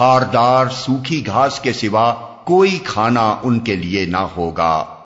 خاردار سوکھی گھاس کے سوا کوئی کھانا ان کے لیے نہ ہوگا۔